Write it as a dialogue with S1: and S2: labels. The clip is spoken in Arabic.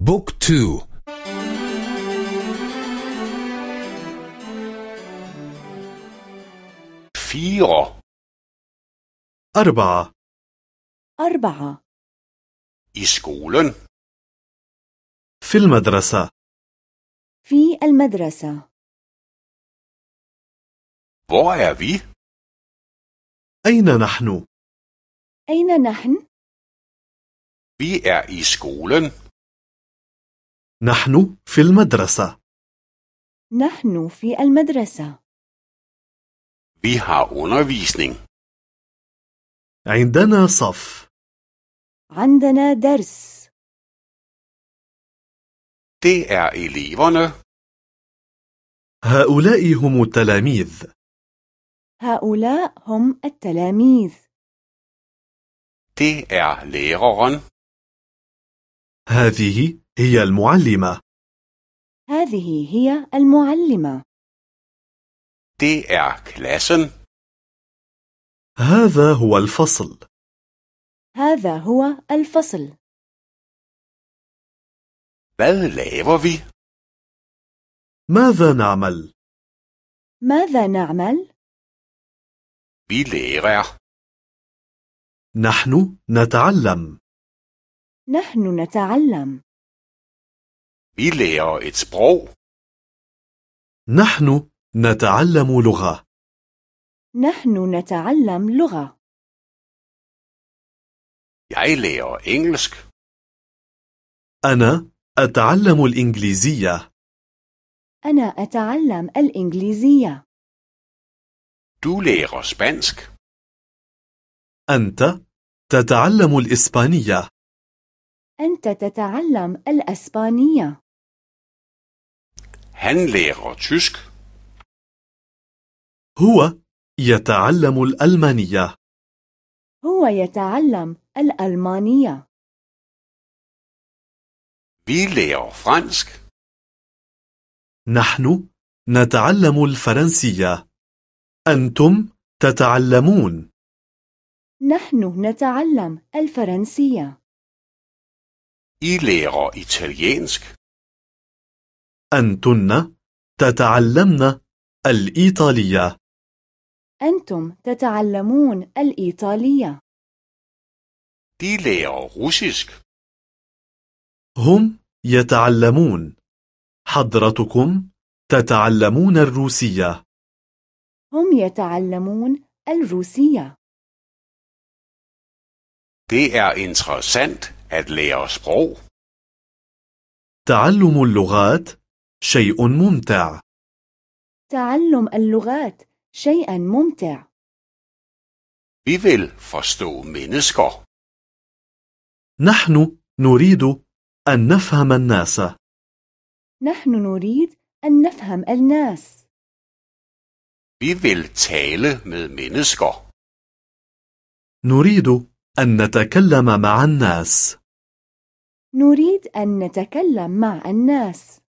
S1: بوك تو.
S2: فيرة.
S3: أربعة.
S4: أربعة.
S2: I skolen,
S3: في المدرسة.
S4: في المدرسة.
S2: Hvor er vi?
S3: أين نحن؟
S4: أين نحن؟
S2: Vi er i skolen,
S3: نحن في المدرسة.
S4: نحن في المدرسة.
S2: Vi har undervisning,
S3: عندنا صف.
S4: عندنا درس.
S2: Det er eleverne,
S3: هؤلاء هم التلاميذ.
S4: هؤلاء هم التلاميذ.
S2: Det er læreren,
S3: هذه هي المعلمة.
S4: هذه هي المعلمة.
S2: Det er klassen,
S3: هذا هو الفصل.
S4: هذا هو الفصل.
S2: Hvad laver vi?
S3: ماذا نعمل؟
S4: ماذا نعمل؟
S2: Vi lærer,
S3: نحن نتعلم.
S4: نحن نتعلم.
S2: Vi lærer et sprog,
S3: نحن نتعلم لغة.
S4: نحن نتعلم لغة.
S2: Jeg lærer engelsk,
S3: أنا أتعلم الإنجليزية.
S4: أنا أتعلم الإنجليزية.
S2: Du lærer spansk,
S3: أنت تتعلم الإسبانية.
S4: أنت تتعلم الأسبانية.
S2: Han lærer tysk,
S3: هو يتعلم الألمانية.
S4: هو يتعلم الألمانية.
S2: Vi lærer fransk,
S3: نحن نتعلم الفرنسية. أنتم تتعلمون.
S4: نحن نتعلم الفرنسية.
S2: I lærer italiensk,
S3: أنتن تتعلمن الإيطالية.
S4: أنتم تتعلمون الإيطالية.
S2: De lærer russisk,
S3: هم يتعلمون. حضرتكم تتعلمون الروسية.
S4: هم يتعلمون الروسية.
S2: Det er interessant at lære sprog,
S3: تعلم اللغات شيء ممتع.
S4: تعلم اللغات شيء ممتع.
S2: Vi vil forstå mennesker,
S3: نحن نريد أن نفهم الناس.
S4: نحن نريد أن نفهم الناس.
S2: Vi vil tale med mennesker,
S3: نريد أن نتكلم مع الناس.
S4: نريد أن نتكلم مع الناس.